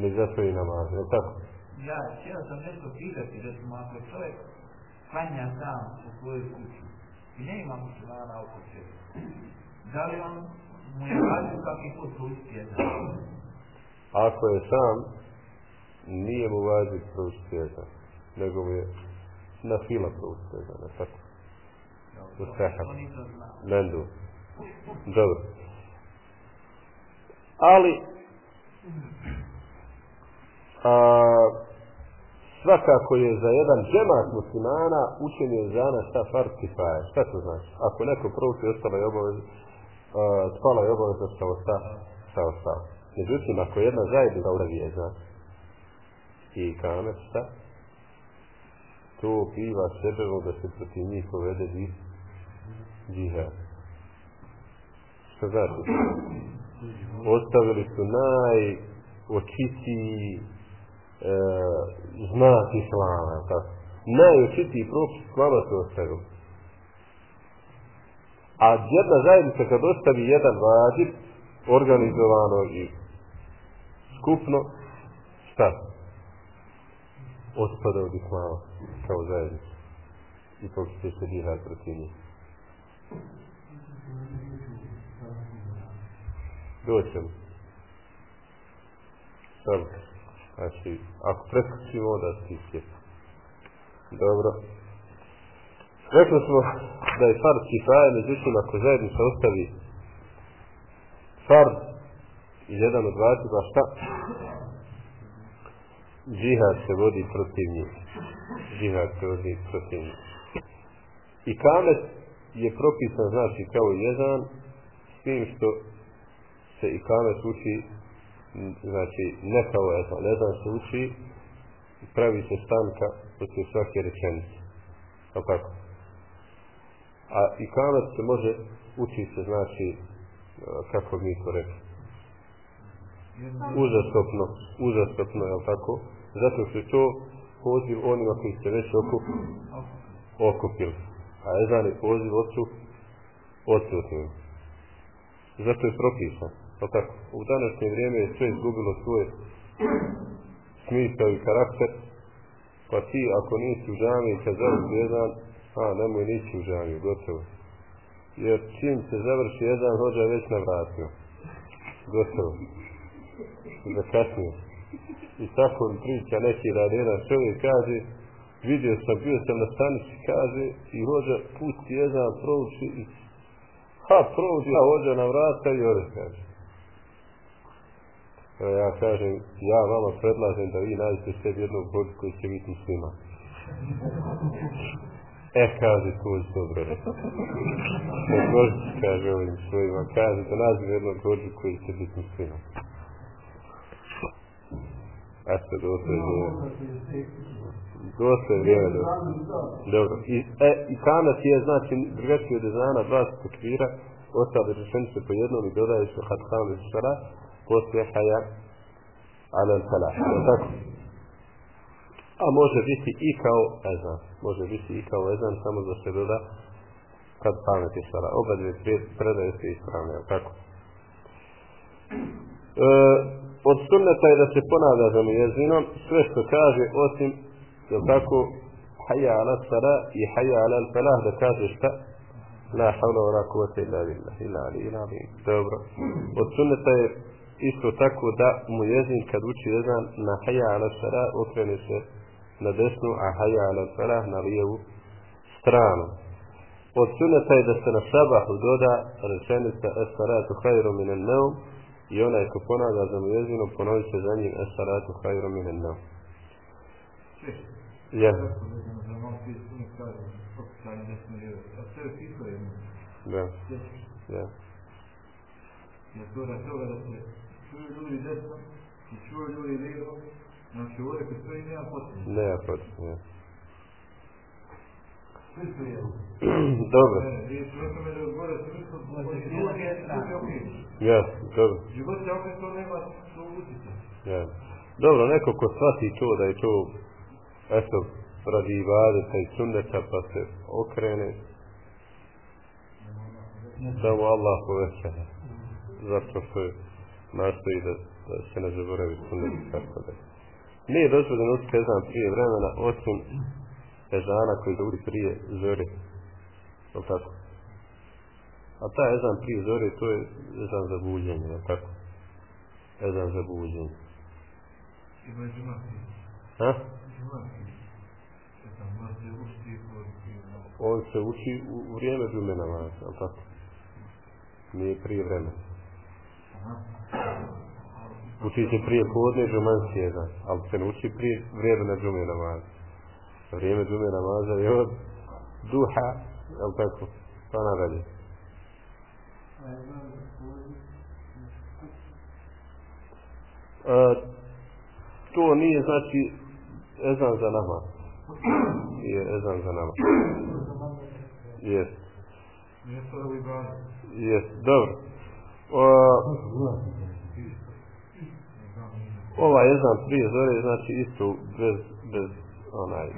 ni za svojim namazom. Je tako? Ja, htio sam nešto pitati, recimo, ako čovjek klanja sam u svojoj kući i ne ima muslimana oko sebe, da li on mu je važno kakvi put pružiti Ako je sam, nije mu važno jedan, nego mu je na fila pružiti jedan, ne tako? Do sehar. Mendu. Dobro. Ali, a, svakako je za jedan džemat muslimana učenje zana šta fard kifaje. Šta to znači? Ako neko prouči, ostala je obavez, spala je obaveza šta osta, šta ostao. Međutim, ako jedna zajednica uravi je za i kamet, šta? To biva sebevo da se protiv njih povede džihad. Šta znači? Ostavili su najočitiji e, znak islama, tako. Najočitiji propis islama su ostavili. A jedna zajednica kad ostavi jedan vađib, organizovano i skupno, šta? Otpada od islama kao zajednica. I to će se dihati protiv njih. doćemo. Dobro. Znači, ako preskočimo, onda ti skip. Dobro. Rekli smo da je fard kifaje, međutim, ako zajednica ostavi fard i jedan od vađiva, šta? Džihad se vodi protiv njih. Džihad se vodi protiv njih. I kamet je propisan, znači, kao jedan, s tim što se i kamet uči znači ne kao ezan, ezan se uči pravi se stanka poslije svake rečenice. Tako kako? A i kamet se može uči se znači kako mi to rekli. Uzastopno, uzastopno, je tako? Zato što je to poziv onima koji se već okup, okupili. A ezan je poziv odsut, odsutnim. Zato je propisan. Pa tako, u današnje vrijeme je sve izgubilo svoje smisao i karakter, pa ti ako nisi u džami kad završi jedan, a nemoj nisi u džami, gotovo. Jer čim se završi jedan, hođa već na. Gotovo. Zakasnije. I tako mi priča neki rad, jedan čovjek kaže, vidio sam, bio sam na stanici, kaže, i hođa pusti jedan, prouči, ha, prouči, a hođa na vrata i ode, kaže. Evo ja kažem, ja vama predlažem da vi nađete sebi jednog vođu koji će biti muslima. E, kaže, to je dobro. Ne kaže ovim svojima, kaže da nađem jednog vođu koji će biti muslima. Eto, dosta je. Dosta je vrijeme. Dobro. I, e, i kamet je, znači, drugačiji od ezana, dva su tekvira, ostale rečenice po jednom i dodaju se kad kamet sara, poslije haja ala li tako? A može biti i kao ezan. Može biti i kao ezan, samo da se doda kad pamet je sara. Oba dvije pre- predaje se ispravne, tako? E, od sunneta je da se ponavlja za mujezinom sve što kaže osim, je tako, haja ala sara i haja ala al falah da kaže šta? La havla la kuvata illa billah, illa ali, illa ali. Dobro. Od sunneta je isto tako da mu jezin kad uči jezan na haja ala sara okrene se na desnu, a haja ala falah na lijevu stranu. Od sunneta je da se na sabahu doda rečenica es salatu hajru minan neum i onaj ko ponavlja za mujezinom ponovit će za njim es salatu hajru. Češće. Ja, da, ja. Jer to da toga da se čuju ljudi desno i čuju ljudi lijevo, znači ovdje kad sve nema potrebe. Ne, ja protiv, ja. ja, dobro, Život je opet to nema svog utjecaja. ja. Dobro, neko ko shvati to da je to, eto, radi ibadeta i sunneta pa se okrene, da mu Allah poveća. Zato što je nastoji da, da se ne zaboravi sunnet tako da. Nije dozvoljeno učiti ezan prije vremena, osim ezana koji uči prije zore. Je li tako? A taj ezan prije zore, to je ezan za buđenje, je li tako? Ezan za buđenje. Ha? Po... On se uči u, vrijeme džume namaza, je li tako? Nije prije vremena. Uči se prije podne džumanski ezan, ali se ne uči prije vremena džume namaza. Vrijeme džume namaza je od duha, je li tako? Pa nadalje. E, to nije znači ezan za namaz. Je ezan za namaz. Jes, jes, dobro. O, ovaj ezan prije zore znači isto bez, bez onaj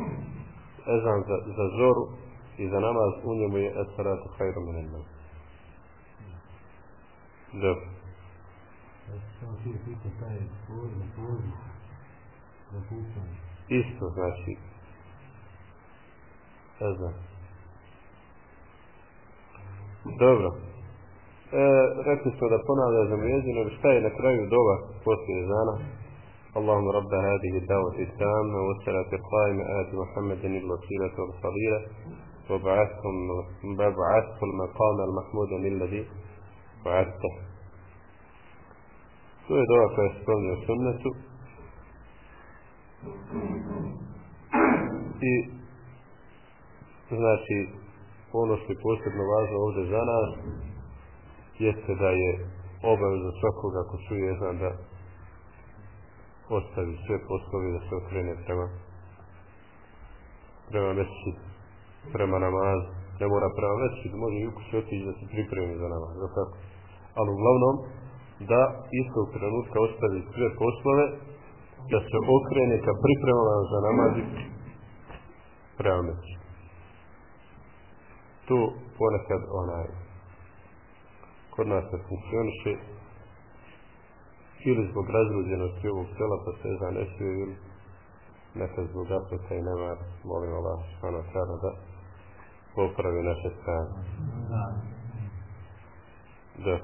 ezan za, za zoru i za namaz u njemu je esaratu hajru minan nam. Dobro. Isto znači ezan. Dobro. E, rekli smo da ponavlja za mjezinu, šta je na kraju doba poslije ezana? اللهم رب هذه الدعوة التامة والصلاة القائمة آت محمد الوسيلة والفضيلة وابعثه المقام المحمود الذي وعدته. Se spominje u sunnetu. I znači ono što je posebno važno ovdje za nas jeste da je obaveza svakoga ko čuje ezan da ostavi sve poslove da se okrene prema prema mesečidu, prema namazu. Ne mora prema mesečidu, može i u kući otići da se pripremi za namaz, tako. Ali uglavnom, da istog trenutka ostavi sve poslove, da se okrene ka pripremama za namaz prema mesečidu. Tu ponekad onaj kod nas ne funkcioniše ili zbog razruđenosti ovog sela pa se zanesio ili nekad zbog zapreka i nema molim Allah wa ta'ala da popravi naše strane. Da,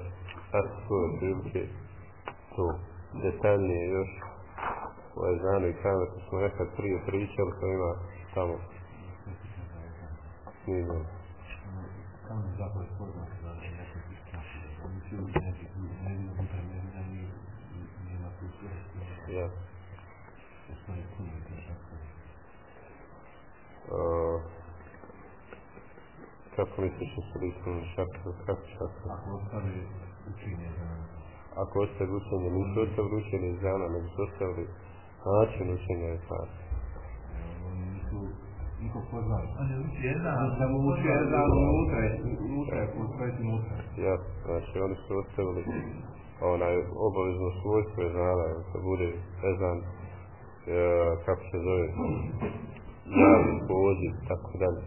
a to je prilike to detaljnije još o ezanu i kametu smo nekad prije pričali to ima tamo snimljeno. Tamo je zapravo spoznat da je neko Teško. Uh, kako misliš da se likom šakra, kako šakra? Ako ostavi učenje za Ako ostavi učenje, nisu ostavili učenje dana, nego su ostavili Način učenja je fati. Oni nisu nikog poznali. On je uči jedan. Oni samo uči jedan unutra, je, unutra unutra. Ja, znači oni su ostavili onaj obavezno svojstvo je znala, da bude ezan, e, kako se zove, javni poziv, tako dalje.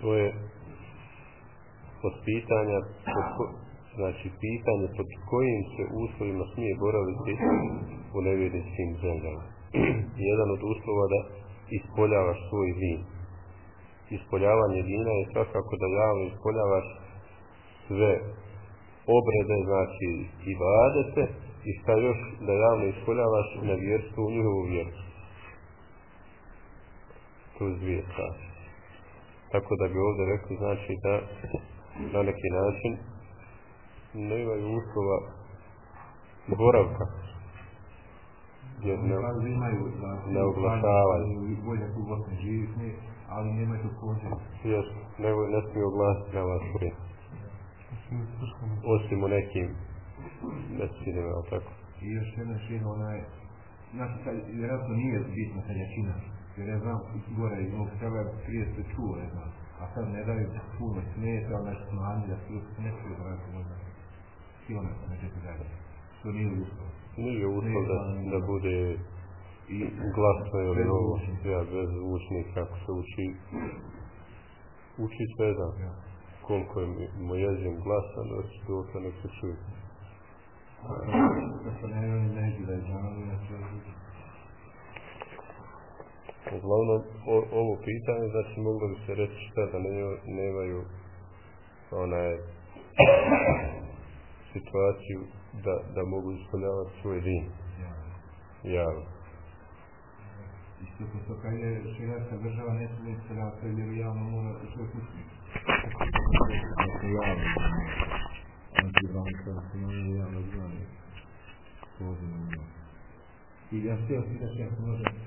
To je od pitanja, pod, znači pitanje pod kojim se uslovima smije boraviti u nevjernickim zemljama. Jedan od uslova da ispoljavaš svoj vin. Ispoljavanje vina je svakako da javno ispoljavaš sve obrede, znači i vadete i šta još da javno ispoljavaš na vjerstvo u njihovu vjeru. To je dvije stvari. Tako da bi ovdje rekli znači da na neki način nemaju uslova boravka. Jer ne, imaju, ne oglašavaju. Ali nemaju kođe. još ne, ne smiju oglasiti na vas. Osim u nekim mesečinima, ali tako. I još jedna šina, onaj, znači, sad, vjerojatno nije bitna seljačina, jer ja znam, gore iz mog sela prije se čuo, ne znam, a sad ne daju puno smeta, ali nešto smanji da su ne čuje, vjerojatno možda kilometra, nećete dalje. To nije uslov. Nije uslov da, da bude I glasno ovo, zvučnika. ja, bez zvučnika, ako se uči, uči sve da, Ja. Koliko je mu jezim glasan, to to nek se čuje. Se Uglavnom, o, ovo pitanje, znači moglo bi se reći šta da ne, nemaju onaj situaciju da, da mogu ispoljavati svoj din ja. javno. Isto ko što kad je širijarska država ne smije ispoljavati svoju vjeru javno, mora u svoj. Dakle, javno. Znači, vam kada se